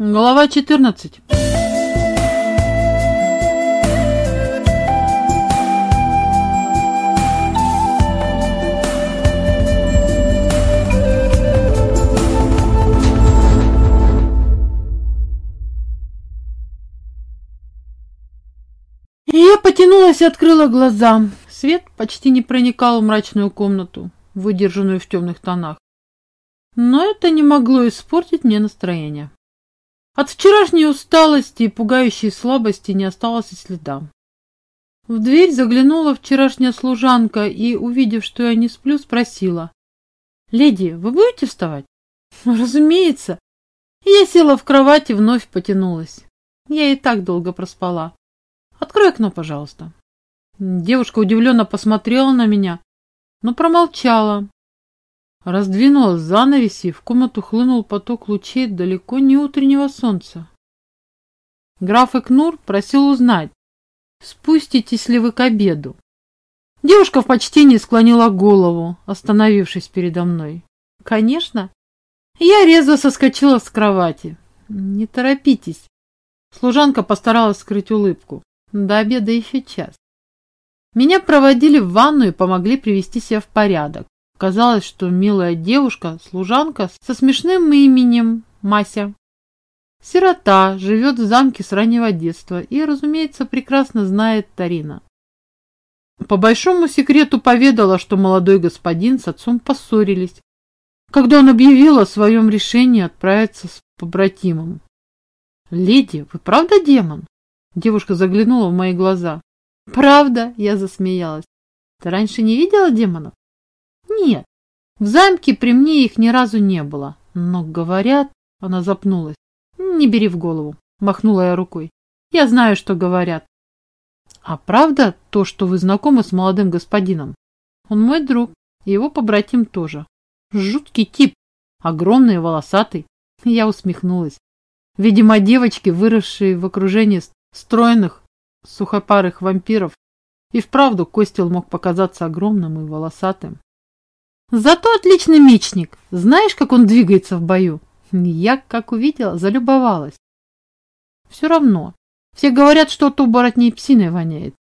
Глава 14. Я потянулась и открыла глаза. Свет почти не проникал в мрачную комнату, выдержанную в темных тонах. Но это не могло испортить мне настроение. От вчерашней усталости и пугающей слабости не осталось и следа. В дверь заглянула вчерашняя служанка и, увидев, что я не сплю, спросила. «Леди, вы будете вставать?» «Разумеется». Я села в кровать и вновь потянулась. Я и так долго проспала. «Открой окно, пожалуйста». Девушка удивленно посмотрела на меня, но промолчала. Раздвинулась занавеси, в комнату хлынул поток лучей далеко не утреннего солнца. Граф Экнур просил узнать, спуститесь ли вы к обеду. Девушка в почтении склонила голову, остановившись передо мной. Конечно. Я резво соскочила с кровати. Не торопитесь. Служанка постаралась скрыть улыбку. До обеда еще час. Меня проводили в ванну и помогли привести себя в порядок. Казалось, что милая девушка, служанка со смешным именем Мася. Сирота, живет в замке с раннего детства и, разумеется, прекрасно знает Тарина. По большому секрету поведала, что молодой господин с отцом поссорились, когда он объявил о своем решении отправиться с побратимом. «Леди, вы правда демон?» Девушка заглянула в мои глаза. «Правда?» – я засмеялась. «Ты раньше не видела демонов?» Нет, в замке при мне их ни разу не было. Но говорят, она запнулась. Не бери в голову, махнула я рукой. Я знаю, что говорят. А правда то, что вы знакомы с молодым господином? Он мой друг, и его побратим тоже. Жуткий тип, огромный волосатый. Я усмехнулась. Видимо, девочки, выросшие в окружении стройных, сухопарых вампиров, и вправду Костел мог показаться огромным и волосатым. Зато отличный мечник. Знаешь, как он двигается в бою? Я, как увидела, залюбовалась. Все равно. Все говорят, что от оборотней псиной воняет.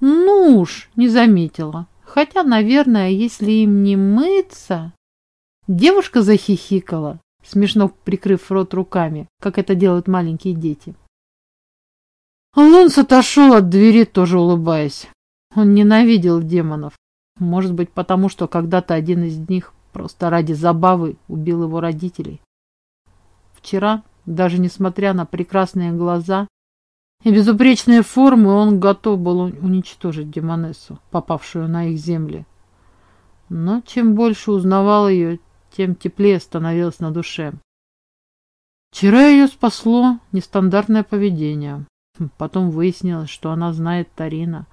Ну уж, не заметила. Хотя, наверное, если им не мыться... Девушка захихикала, смешно прикрыв рот руками, как это делают маленькие дети. Лунс отошел от двери, тоже улыбаясь. Он ненавидел демонов. Может быть, потому что когда-то один из них просто ради забавы убил его родителей. Вчера, даже несмотря на прекрасные глаза и безупречные формы, он готов был уничтожить Демонессу, попавшую на их земли. Но чем больше узнавал ее, тем теплее становилось на душе. Вчера ее спасло нестандартное поведение. Потом выяснилось, что она знает Тарина.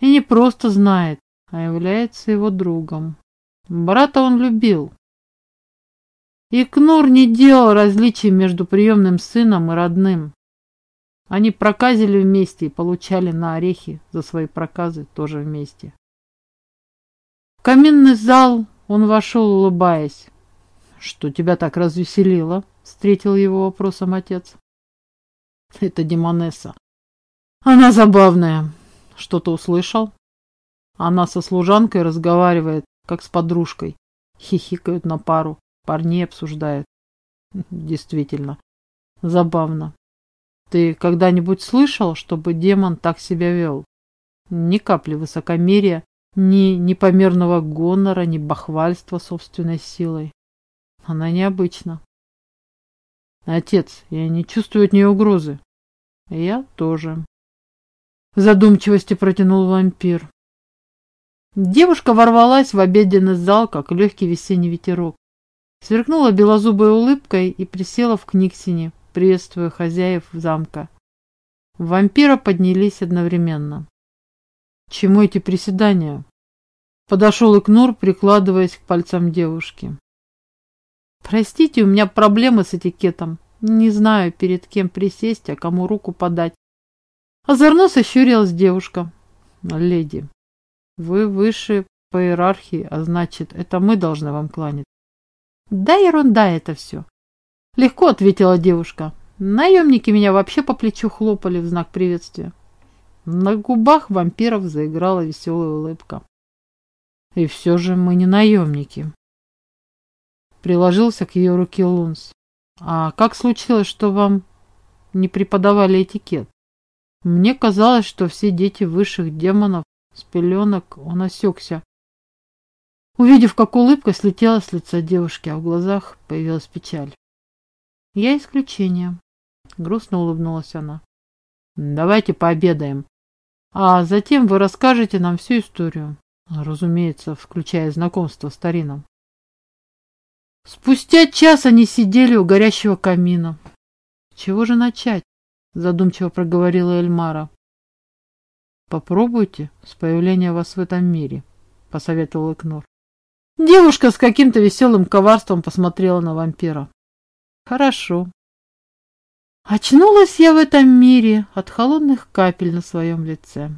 И не просто знает, а является его другом. Брата он любил. И Кнур не делал различий между приемным сыном и родным. Они проказили вместе и получали на орехи за свои проказы тоже вместе. В каминный зал он вошел, улыбаясь. «Что тебя так развеселило?» — встретил его вопросом отец. «Это Демонесса. Она забавная. Что-то услышал?» Она со служанкой разговаривает, как с подружкой. Хихикают на пару, парней обсуждают. Действительно, забавно. Ты когда-нибудь слышал, чтобы демон так себя вел? Ни капли высокомерия, ни непомерного гонора, ни бахвальства собственной силой. Она необычна. Отец, я не чувствую от нее угрозы. Я тоже. В задумчивости протянул вампир. Девушка ворвалась в обеденный зал, как легкий весенний ветерок. Сверкнула белозубой улыбкой и присела в книгсине, приветствуя хозяев замка. Вампира поднялись одновременно. Чему эти приседания? Подошел Икнур, прикладываясь к пальцам девушки. Простите, у меня проблемы с этикетом. Не знаю, перед кем присесть, а кому руку подать. Озорно сощурилась девушка. Леди, вы выше по иерархии, а значит, это мы должны вам кланяться. Да ерунда это все. Легко ответила девушка. Наемники меня вообще по плечу хлопали в знак приветствия. На губах вампиров заиграла веселая улыбка. И все же мы не наемники. Приложился к ее руке Лунс. А как случилось, что вам не преподавали этикет? Мне казалось, что все дети высших демонов с пеленок он осекся. Увидев, как улыбка слетела с лица девушки, а в глазах появилась печаль. Я исключение. Грустно улыбнулась она. Давайте пообедаем. А затем вы расскажете нам всю историю. Разумеется, включая знакомство с Тарином. Спустя час они сидели у горящего камина. Чего же начать? Задумчиво проговорила Эльмара. Попробуйте с появления вас в этом мире, посоветовал Экнор. Девушка с каким-то веселым коварством посмотрела на вампира. Хорошо. Очнулась я в этом мире от холодных капель на своем лице.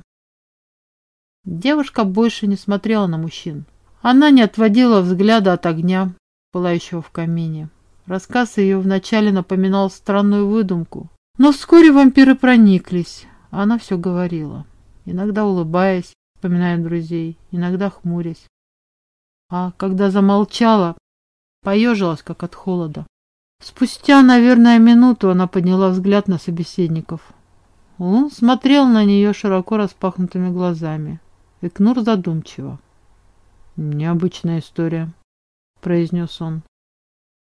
Девушка больше не смотрела на мужчин. Она не отводила взгляда от огня, пылающего в камине. Рассказ ее вначале напоминал странную выдумку, но вскоре вампиры прониклись, а она все говорила, иногда улыбаясь, вспоминая друзей, иногда хмурясь. А когда замолчала, поежилась, как от холода. Спустя, наверное, минуту она подняла взгляд на собеседников. Он смотрел на нее широко распахнутыми глазами. Икнур задумчиво. «Необычная история», — произнес он.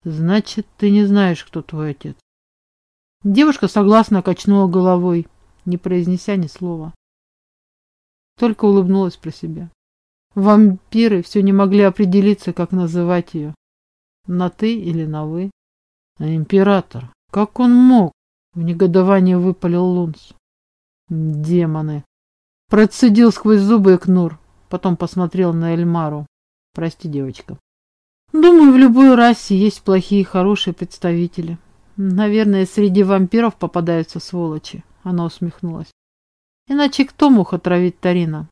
«Значит, ты не знаешь, кто твой отец?» Девушка согласно качнула головой, не произнеся ни слова. Только улыбнулась про себя. Вампиры все не могли определиться, как называть ее. На «ты» или на «вы». А император, как он мог? В негодовании выпалил Лунс. Демоны. Процедил сквозь зубы Экнур. Потом посмотрел на Эльмару. Прости, девочка. Думаю, в любой расе есть плохие и хорошие представители. Наверное, среди вампиров попадаются сволочи. Она усмехнулась. Иначе кто мог отравить Тарина?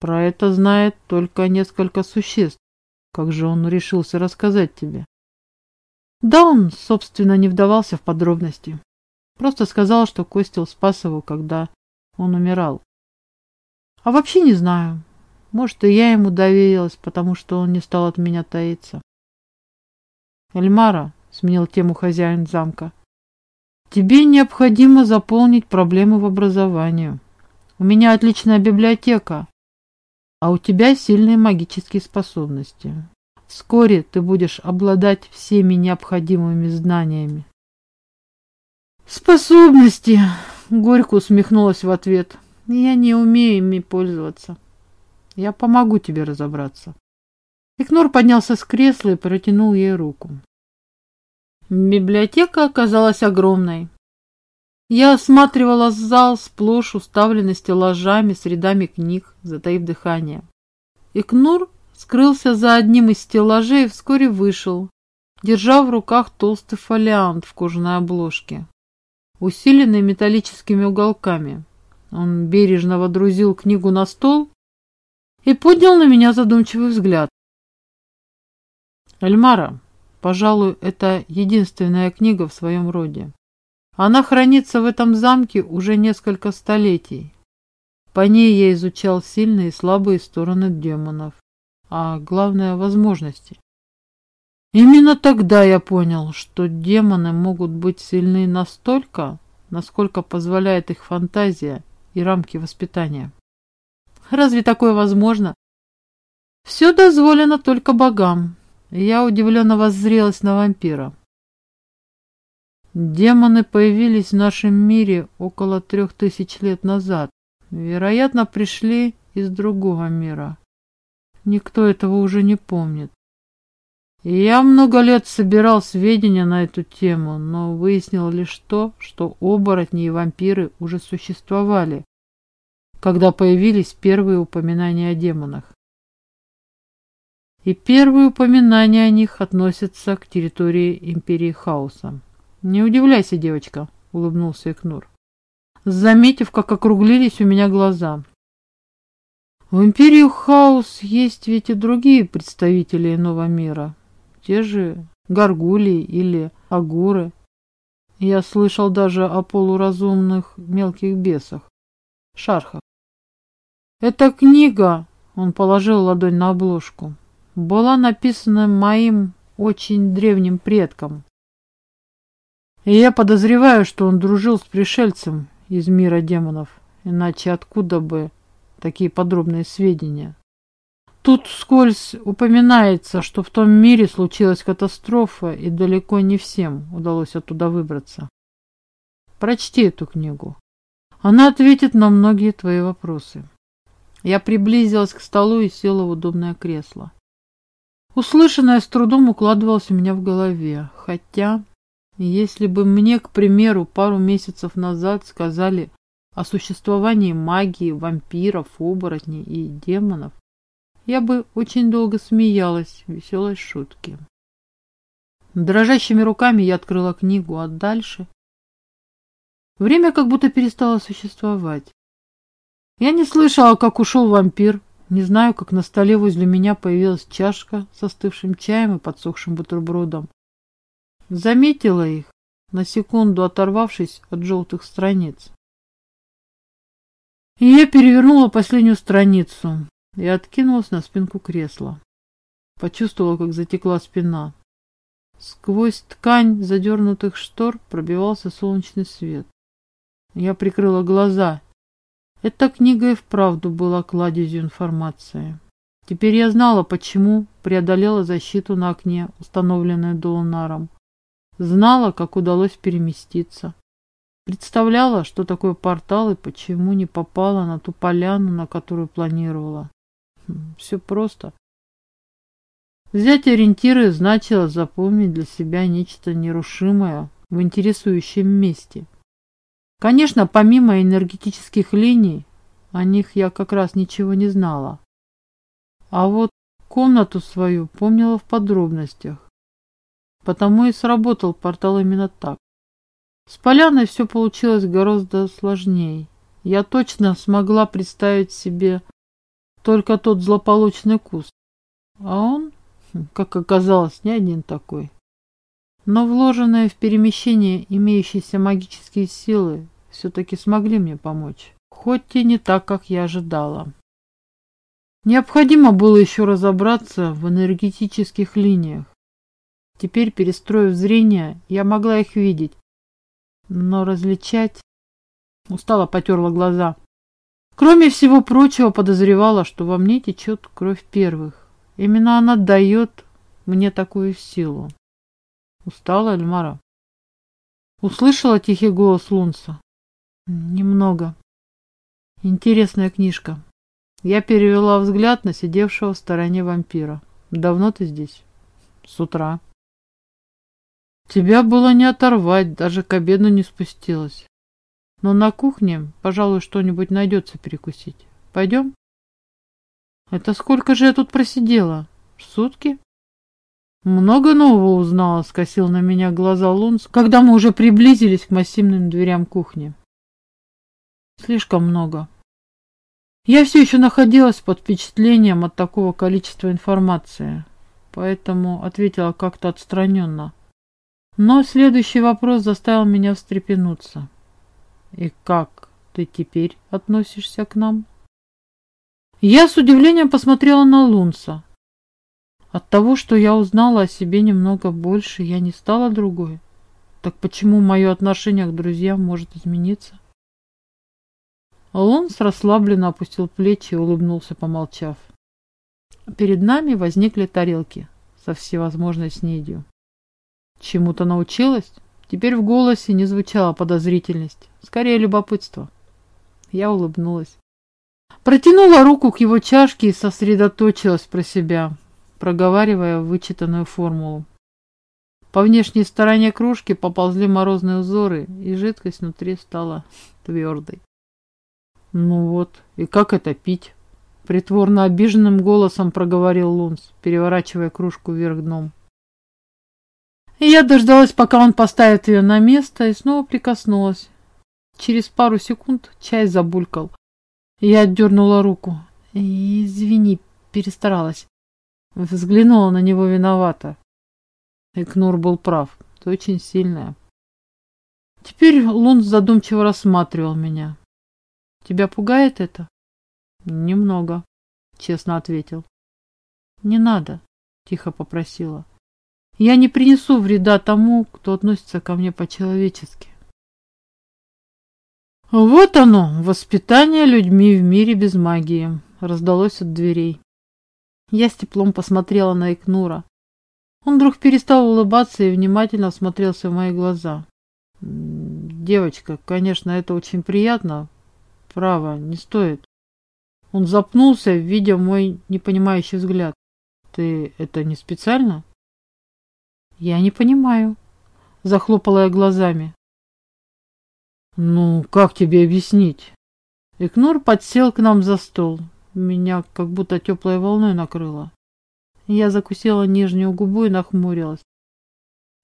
Про это знает только несколько существ. Как же он решился рассказать тебе? Да, он, собственно, не вдавался в подробности. Просто сказал, что Костел спас его, когда он умирал. А вообще не знаю. Может, и я ему доверилась, потому что он не стал от меня таиться. Эльмара, сменил тему хозяин замка, тебе необходимо заполнить проблемы в образовании. У меня отличная библиотека, а у тебя сильные магические способности. Вскоре ты будешь обладать всеми необходимыми знаниями. Способности, горько усмехнулась в ответ. Я не умею ими пользоваться. Я помогу тебе разобраться. Икнор поднялся с кресла и протянул ей руку. Библиотека оказалась огромной. Я осматривала зал, сплошь уставленный стеллажами с рядами книг, затаив дыхание. Икнур скрылся за одним из стеллажей и вскоре вышел, держа в руках толстый фолиант в кожаной обложке, усиленный металлическими уголками. Он бережно водрузил книгу на стол и поднял на меня задумчивый взгляд. Эльмара, пожалуй, это единственная книга в своем роде. Она хранится в этом замке уже несколько столетий. По ней я изучал сильные и слабые стороны демонов а главное возможности. Именно тогда я понял, что демоны могут быть сильны настолько, насколько позволяет их фантазия и рамки воспитания. Разве такое возможно? Все дозволено только богам. Я удивленно воззрелась на вампира. Демоны появились в нашем мире около трех тысяч лет назад. Вероятно, пришли из другого мира. Никто этого уже не помнит. Я много лет собирал сведения на эту тему, но выяснил лишь то, что оборотни и вампиры уже существовали, когда появились первые упоминания о демонах. И первые упоминания о них относятся к территории Империи Хаоса. Не удивляйся, девочка, улыбнулся Экнур, заметив, как округлились у меня глаза. В империю Хаос есть ведь и другие представители иного мира. Те же горгулии или агуры. Я слышал даже о полуразумных мелких бесах, шархах. Эта книга, он положил ладонь на обложку, была написана моим очень древним предком. И я подозреваю, что он дружил с пришельцем из мира демонов, иначе откуда бы такие подробные сведения? Тут вскользь упоминается, что в том мире случилась катастрофа, и далеко не всем удалось оттуда выбраться. Прочти эту книгу. Она ответит на многие твои вопросы. Я приблизилась к столу и села в удобное кресло. Услышанное с трудом укладывалось у меня в голове, хотя, если бы мне, к примеру, пару месяцев назад сказали о существовании магии, вампиров, оборотней и демонов, я бы очень долго смеялась веселой шутки. Дрожащими руками я открыла книгу, а дальше... Время как будто перестало существовать. Я не слышала, как ушел вампир. Не знаю, как на столе возле меня появилась чашка с остывшим чаем и подсохшим бутербродом. Заметила их, на секунду оторвавшись от желтых страниц. И я перевернула последнюю страницу и откинулась на спинку кресла. Почувствовала, как затекла спина. Сквозь ткань задернутых штор пробивался солнечный свет. Я прикрыла глаза. Эта книга и вправду была кладезью информации. Теперь я знала, почему преодолела защиту на окне, установленную Долунаром. Знала, как удалось переместиться. Представляла, что такое портал и почему не попала на ту поляну, на которую планировала. Все просто. Взять ориентиры значило запомнить для себя нечто нерушимое в интересующем месте. Конечно, помимо энергетических линий, о них я как раз ничего не знала. А вот комнату свою помнила в подробностях. Потому и сработал портал именно так. С поляной все получилось гораздо сложнее. Я точно смогла представить себе только тот злополучный куст. А он, как оказалось, не один такой. Но вложенные в перемещение имеющиеся магические силы все-таки смогли мне помочь. Хоть и не так, как я ожидала. Необходимо было еще разобраться в энергетических линиях. Теперь, перестроив зрение, я могла их видеть. Но различать... Устала потерла глаза. Кроме всего прочего, подозревала, что во мне течет кровь первых. Именно она дает мне такую силу. Устала, Эльмара? Услышала тихий голос Лунса. Немного. Интересная книжка. Я перевела взгляд на сидевшего в стороне вампира. Давно ты здесь? С утра. Тебя было не оторвать, даже к обеду не спустилась. Но на кухне, пожалуй, что-нибудь найдется перекусить. Пойдем? Это сколько же я тут просидела? Сутки? Много нового узнала, скосил на меня глаза Лунс, когда мы уже приблизились к массивным дверям кухни. Слишком много. Я все еще находилась под впечатлением от такого количества информации, поэтому ответила как-то отстраненно. Но следующий вопрос заставил меня встрепенуться. И как ты теперь относишься к нам? Я с удивлением посмотрела на Лунса. От того, что я узнала о себе немного больше, я не стала другой. Так почему мое отношение к друзьям может измениться? Лунс расслабленно опустил плечи и улыбнулся, помолчав. Перед нами возникли тарелки со всевозможной снедью. Чему-то научилась? Теперь в голосе не звучала подозрительность, скорее любопытство. Я улыбнулась. Протянула руку к его чашке и сосредоточилась про себя, проговаривая вычитанную формулу. По внешней стороне кружки поползли морозные узоры, и жидкость внутри стала твердой. «Ну вот, и как это пить?» Притворно обиженным голосом проговорил Лунс, переворачивая кружку вверх дном. Я дождалась, пока он поставит ее на место, и снова прикоснулась. Через пару секунд чай забулькал. Я отдернула руку. «Извини, перестаралась». Взглянула на него виновато. Экнур был прав. Ты очень сильная. Теперь Лун задумчиво рассматривал меня. Тебя пугает это? Немного, честно ответил. Не надо, тихо попросила. Я не принесу вреда тому, кто относится ко мне по-человечески. Вот оно, воспитание людьми в мире без магии, раздалось от дверей. Я с теплом посмотрела на Икнура. Он вдруг перестал улыбаться и внимательно всмотрелся в мои глаза. «Девочка, конечно, это очень приятно. Право, не стоит». Он запнулся, видя мой непонимающий взгляд. «Ты это не специально?» «Я не понимаю», — захлопала я глазами. «Ну, как тебе объяснить?» Икнур подсел к нам за стол. Меня как будто теплой волной накрыло. Я закусила нижнюю губу и нахмурилась.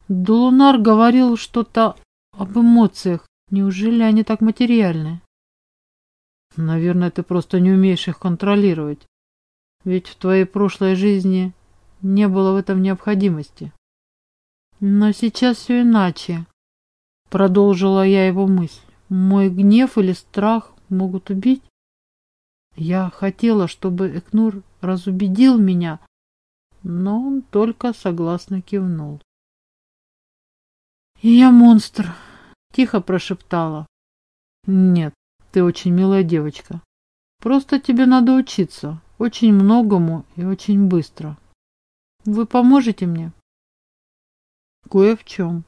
Дулунар говорил что-то об эмоциях. Неужели они так материальны? Наверное, ты просто не умеешь их контролировать. Ведь в твоей прошлой жизни не было в этом необходимости. Но сейчас все иначе. Продолжила я его мысль. Мой гнев или страх могут убить? Я хотела, чтобы Экнур разубедил меня, но он только согласно кивнул. «Я монстр!» — тихо прошептала. «Нет, ты очень милая девочка. Просто тебе надо учиться, очень многому и очень быстро. Вы поможете мне?» «Кое в чем.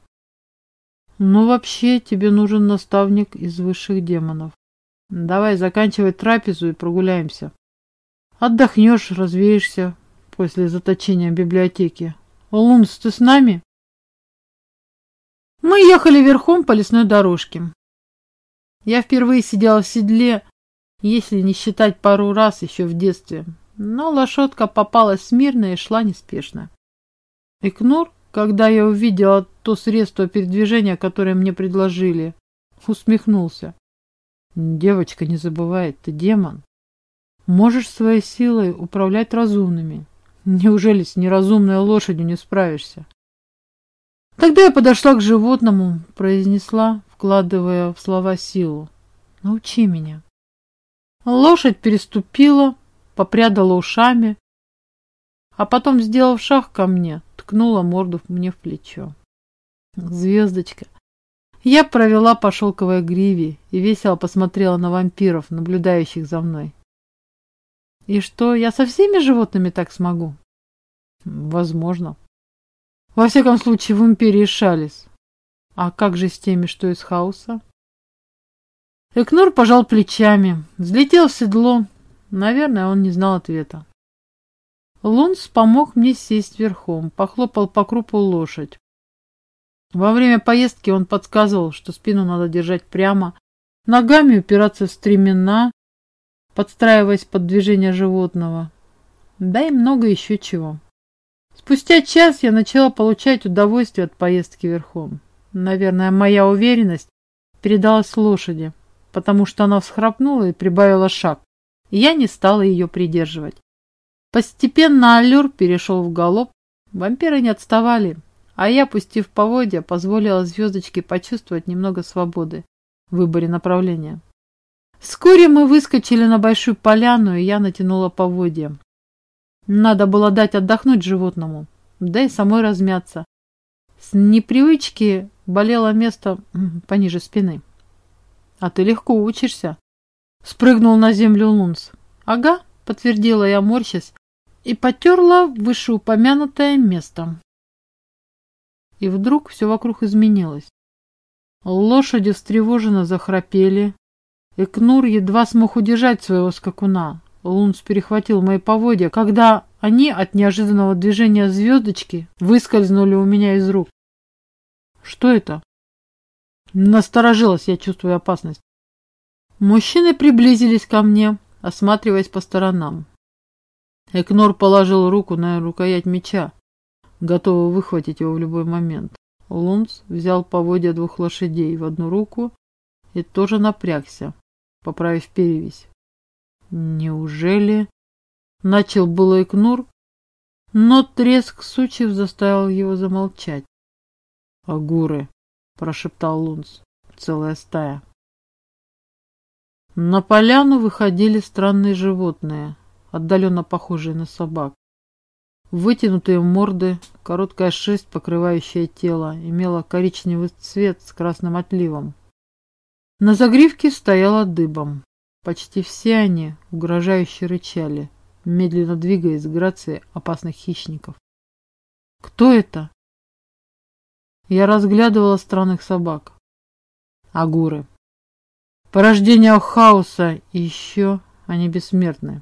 Но вообще тебе нужен наставник из высших демонов. Давай заканчивай трапезу и прогуляемся. Отдохнешь, развеешься, после заточения в библиотеке. Лунс, ты с нами? Мы ехали верхом по лесной дорожке. Я впервые сидела в седле, если не считать пару раз еще в детстве, но лошадка попалась смирно и шла неспешно. Икнур, когда я увидела то средство передвижения, которое мне предложили, усмехнулся. Девочка, не забывай, ты демон. Можешь своей силой управлять разумными. Неужели с неразумной лошадью не справишься? Тогда я подошла к животному, произнесла, вкладывая в слова силу. Научи меня. Лошадь переступила, попрядала ушами, а потом, сделав шаг ко мне, ткнула морду мне в плечо. Звездочка. Я провела по шелковой гриве и весело посмотрела на вампиров, наблюдающих за мной. И что, я со всеми животными так смогу? Возможно. Во всяком случае, в империи Шалис. А как же с теми, что из хаоса? Экнур пожал плечами, взлетел в седло. Наверное, он не знал ответа. Лунс помог мне сесть верхом, похлопал по крупу лошадь. Во время поездки он подсказывал, что спину надо держать прямо, ногами упираться в стремена, подстраиваясь под движение животного. Да и много еще чего. Спустя час я начала получать удовольствие от поездки верхом. Наверное, моя уверенность передалась лошади, потому что она всхрапнула и прибавила шаг, я не стала ее придерживать. Постепенно аллюр перешел в галоп, вампиры не отставали, а я, пустив поводья, позволила звездочке почувствовать немного свободы в выборе направления. Вскоре мы выскочили на большую поляну, и я натянула поводья. Надо было дать отдохнуть животному, да и самой размяться. С непривычки болело место пониже спины. А ты легко учишься. Спрыгнул на землю Лунс. Ага, подтвердила я, морщась, и потерла вышеупомянутое место. И вдруг все вокруг изменилось. Лошади встревоженно захрапели, Экнур едва смог удержать своего скакуна. Лунс перехватил мои поводья, когда они от неожиданного движения звездочки выскользнули у меня из рук. Что это? Насторожилась я, чувствуя опасность. Мужчины приблизились ко мне, осматриваясь по сторонам. Экнор положил руку на рукоять меча, готовый выхватить его в любой момент. Лунс взял поводья двух лошадей в одну руку и тоже напрягся, поправив перевязь. Неужели? Начал было Икнур, Но треск сучьев заставил его замолчать. «Агуры!» — прошептал Лунс. «Целая стая». На поляну выходили странные животные, отдаленно похожие на собак. Вытянутые морды, короткая шерсть, покрывающая тело, имела коричневый цвет с красным отливом. На загривке стояла дыбом. Почти все они угрожающе рычали, медленно двигаясь с грацией опасных хищников. «Кто это?» Я разглядывала странных собак. Агуры. Порождение хаоса и еще они бессмертны.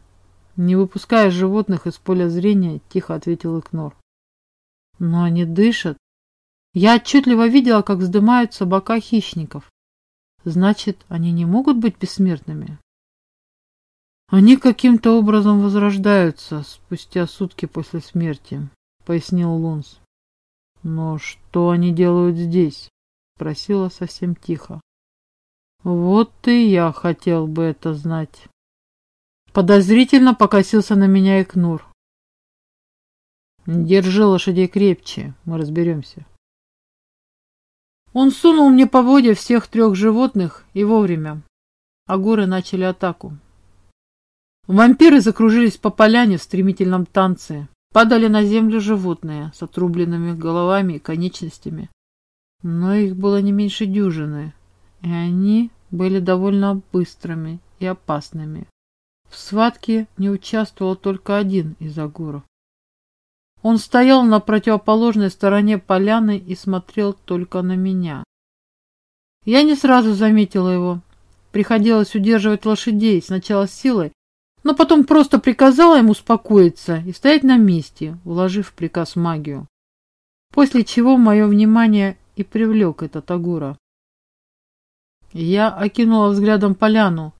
Не выпуская животных из поля зрения, тихо ответил Икнор. Но они дышат. Я отчетливо видела, как вздымаются бока хищников. Значит, они не могут быть бессмертными. Они каким-то образом возрождаются спустя сутки после смерти, пояснил Лунс. Но что они делают здесь? Спросила совсем тихо. Вот и я хотел бы это знать. Подозрительно покосился на меня Икнур. Держи лошадей крепче, мы разберемся. Он сунул мне поводья всех трех животных и вовремя. А начали атаку. Вампиры закружились по поляне в стремительном танце. Падали на землю животные с отрубленными головами и конечностями. Но их было не меньше дюжины и они были довольно быстрыми и опасными. В схватке не участвовал только один из агуров. Он стоял на противоположной стороне поляны и смотрел только на меня. Я не сразу заметила его. Приходилось удерживать лошадей сначала силой, но потом просто приказала ему успокоиться и стоять на месте, уложив в приказ магию. После чего мое внимание и привлек этот Агура. Я окинула взглядом поляну.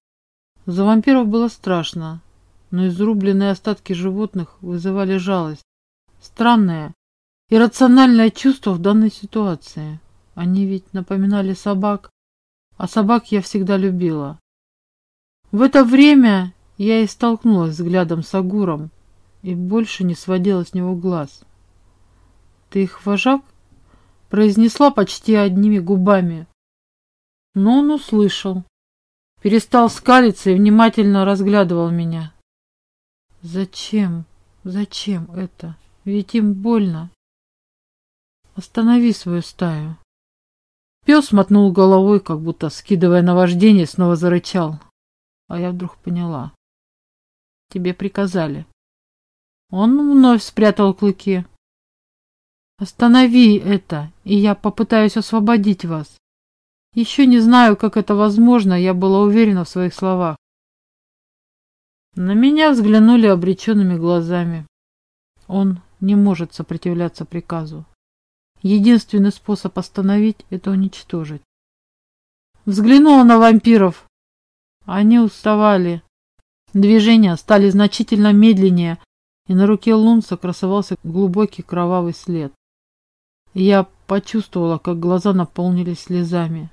За вампиров было страшно, но изрубленные остатки животных вызывали жалость. Странное, иррациональное чувство в данной ситуации. Они ведь напоминали собак, а собак я всегда любила. В это время я и столкнулась взглядом с Агуром и больше не сводила с него глаз. «Ты их вожак?» произнесла почти одними губами, но он услышал. Перестал скалиться и внимательно разглядывал меня. Зачем? Зачем это? Ведь им больно. Останови свою стаю. Пес мотнул головой, как будто скидывая наваждение, снова зарычал. А я вдруг поняла. Тебе приказали. Он вновь спрятал клыки. Останови это, и я попытаюсь освободить вас. Еще не знаю, как это возможно, я была уверена в своих словах. На меня взглянули обреченными глазами. Он не может сопротивляться приказу. Единственный способ остановить – это уничтожить. Взглянула на вампиров. Они уставали. Движения стали значительно медленнее, и на руке Лунца красовался глубокий кровавый след. Я почувствовала, как глаза наполнились слезами.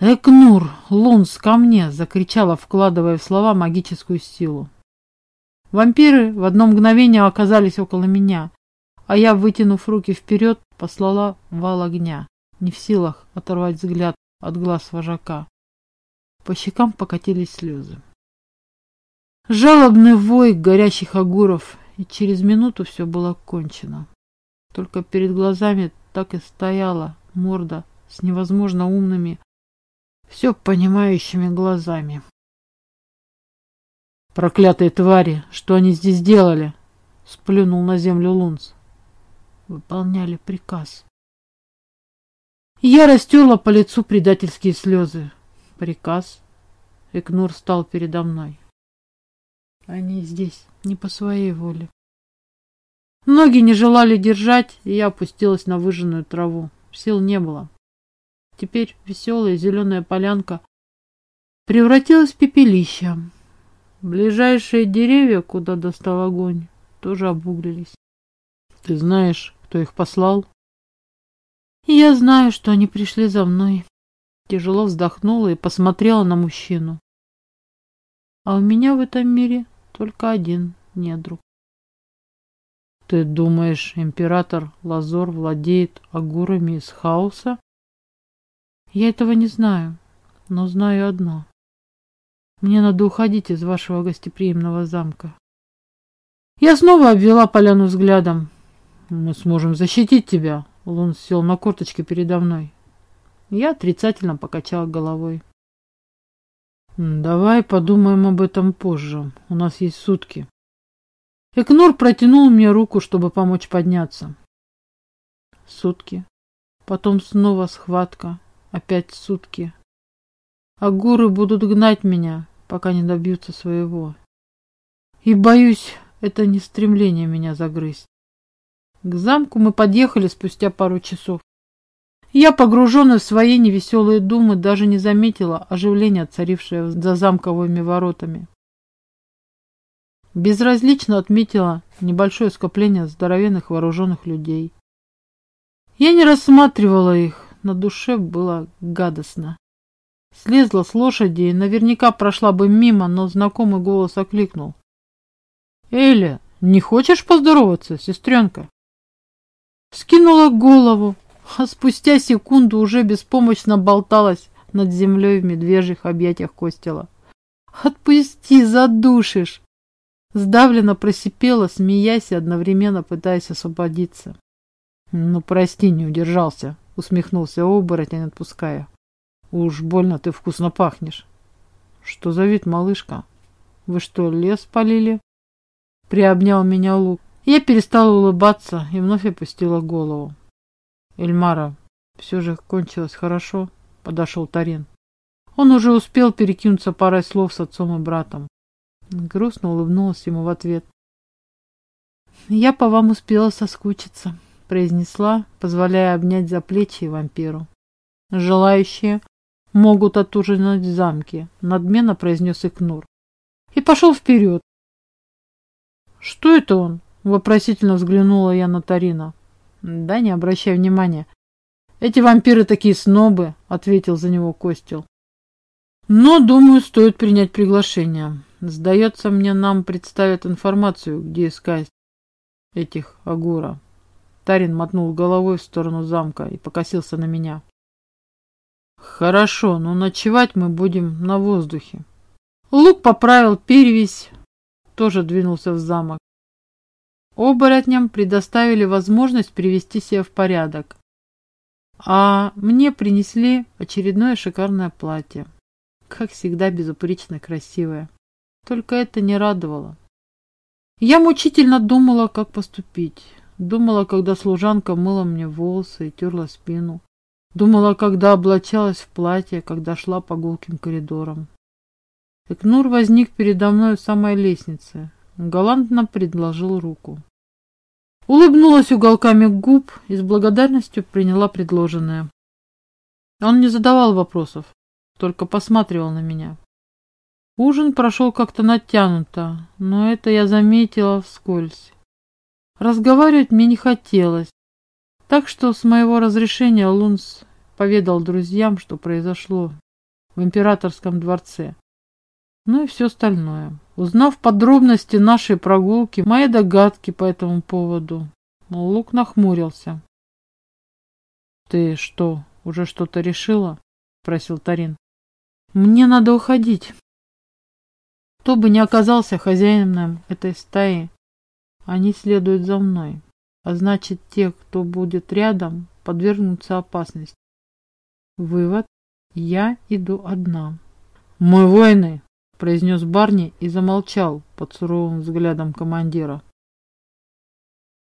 «Экнур, Лунс, ко мне!» — закричала, вкладывая в слова магическую силу. Вампиры в одно мгновение оказались около меня, а я, вытянув руки вперед, послала вал огня, не в силах оторвать взгляд от глаз вожака. По щекам покатились слезы. Жалобный вой горящих огуров, и через минуту все было кончено. Только перед глазами так и стояла морда с невозможно умными, все понимающими глазами. «Проклятые твари! Что они здесь делали?» — сплюнул на землю Лунц. Выполняли приказ. Я растерла по лицу предательские слезы. Приказ. Экнур стал передо мной. Они здесь не по своей воле. Ноги не желали держать, и я опустилась на выжженную траву. Сил не было. Теперь веселая зеленая полянка превратилась в пепелище. Ближайшие деревья, куда достал огонь, тоже обуглились. Ты знаешь, кто их послал? Я знаю, что они пришли за мной. Тяжело вздохнула и посмотрела на мужчину. А у меня в этом мире только один недруг. Ты думаешь, император Лазор владеет агурами из хаоса? Я этого не знаю, но знаю одно. Мне надо уходить из вашего гостеприимного замка. Я снова обвела поляну взглядом. Мы сможем защитить тебя. Лун сел на корточки передо мной. Я отрицательно покачала головой. Давай подумаем об этом позже. У нас есть сутки. Экнур протянул мне руку, чтобы помочь подняться. Сутки. Потом снова схватка. Опять сутки. А горы будут гнать меня, пока не добьются своего. И боюсь, это не стремление меня загрызть. К замку мы подъехали спустя пару часов. Я, погруженная в свои невеселые думы, даже не заметила оживления, царившее за замковыми воротами. Безразлично отметила небольшое скопление здоровенных вооруженных людей. Я не рассматривала их, на душе было гадостно. Слезла с лошади и наверняка прошла бы мимо, но знакомый голос окликнул. «Эля, не хочешь поздороваться, сестренка?» Скинула голову, а спустя секунду уже беспомощно болталась над землей в медвежьих объятиях Костела. «Отпусти, задушишь!» Сдавленно просипела, смеясь и одновременно пытаясь освободиться. «Ну, прости, не удержался», — усмехнулся оборотень, отпуская. «Уж больно ты вкусно пахнешь». «Что за вид, малышка? Вы что, лес полили?» Приобнял меня Лук. Я перестала улыбаться и вновь опустила голову. Эльмара, все же кончилось хорошо, подошел Тарин. Он уже успел перекинуться парой слов с отцом и братом. Грустно улыбнулась ему в ответ. «Я по вам успела соскучиться», — произнесла, позволяя обнять за плечи вампиру. «Желающие могут отужинать в замке», — надменно произнес Икнур. И пошел вперед. «Что это он?» Вопросительно взглянула я на Тарина. Да, не обращай внимания. Эти вампиры такие снобы, ответил за него Костел. Но, думаю, стоит принять приглашение. Сдается мне, нам представят информацию, где искать этих Агура. Тарин мотнул головой в сторону замка и покосился на меня. Хорошо, но ночевать мы будем на воздухе. Лук поправил перевязь, тоже двинулся в замок. Оборотням предоставили возможность привести себя в порядок. А мне принесли очередное шикарное платье. Как всегда, безупречно красивое. Только это не радовало. Я мучительно думала, как поступить. Думала, когда служанка мыла мне волосы и терла спину. Думала, когда облачалась в платье, когда шла по гулким коридорам. Экнур возник передо мной у самой лестницы. Галантно предложил руку. Улыбнулась уголками губ и с благодарностью приняла предложенное. Он не задавал вопросов, только посматривал на меня. Ужин прошел как-то натянуто, но это я заметила вскользь. Разговаривать мне не хотелось, так что с моего разрешения Лунс поведал друзьям, что произошло в императорском дворце. Ну и все остальное. Узнав подробности нашей прогулки, мои догадки по этому поводу, Лук нахмурился. «Ты что, уже что-то решила?» — просил Тарин. «Мне надо уходить. Кто бы ни оказался хозяином этой стаи, они следуют за мной, а значит, те, кто будет рядом, подвергнутся опасности. Вывод — я иду одна». «Мы воины!» Произнес Барни и замолчал под суровым взглядом командира.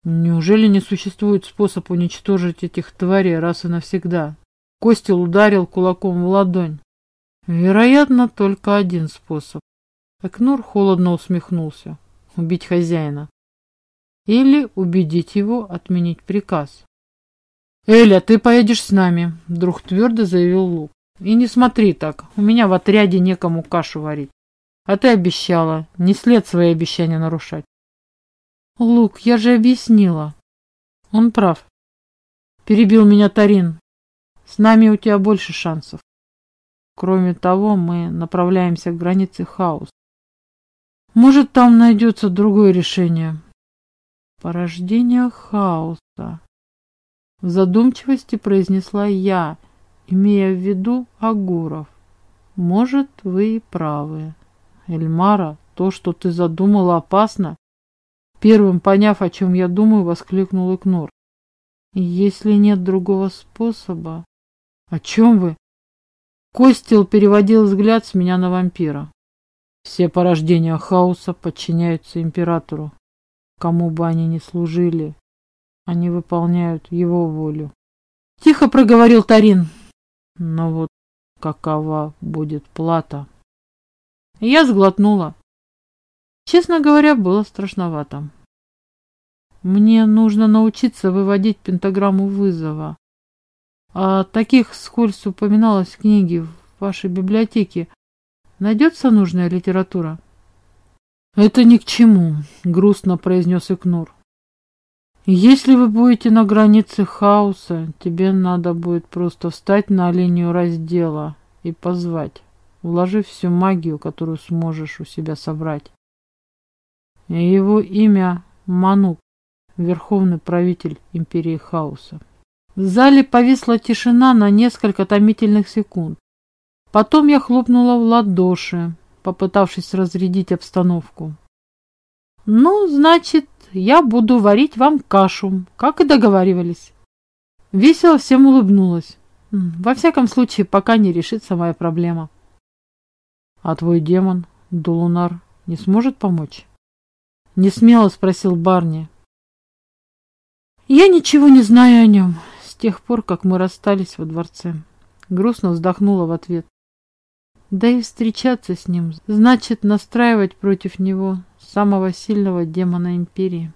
Неужели не существует способ уничтожить этих тварей раз и навсегда? Костел ударил кулаком в ладонь. Вероятно, только один способ. Экнур холодно усмехнулся. Убить хозяина. Или убедить его отменить приказ. «Эля, ты поедешь с нами», — вдруг твердо заявил Лук. И не смотри так, у меня в отряде некому кашу варить. А ты обещала, не след свои обещания нарушать. Лук, я же объяснила. Он прав. Перебил меня Тарин. С нами у тебя больше шансов. Кроме того, мы направляемся к границе хаос. Может, там найдется другое решение. Порождение хаоса. В задумчивости произнесла я, имея в виду Агуров. Может, вы и правы. Эльмара, то, что ты задумала, опасно. Первым поняв, о чем я думаю, воскликнул Икнур. Если нет другого способа... О чем вы? Костел переводил взгляд с меня на вампира. Все порождения хаоса подчиняются императору. Кому бы они ни служили, они выполняют его волю. Тихо проговорил Тарин. Но вот какова будет плата? Я сглотнула. Честно говоря, было страшновато. Мне нужно научиться выводить пентаграмму вызова. А таких скользь упоминалось в книге в вашей библиотеке. Найдется нужная литература? Это ни к чему, грустно произнес Икнур. Если вы будете на границе хаоса, тебе надо будет просто встать на линию раздела и позвать, вложив всю магию, которую сможешь у себя собрать. Его имя Манук, верховный правитель империи хаоса. В зале повисла тишина на несколько томительных секунд. Потом я хлопнула в ладоши, попытавшись разрядить обстановку. «Ну, значит, я буду варить вам кашу, как и договаривались». Весело всем улыбнулась. Во всяком случае, пока не решится моя проблема. «А твой демон, Дулунар, не сможет помочь?» Не смело спросил Барни. «Я ничего не знаю о нем тех пор, как мы расстались во дворце. Грустно вздохнула в ответ. Да и встречаться с ним значит настраивать против него самого сильного демона империи.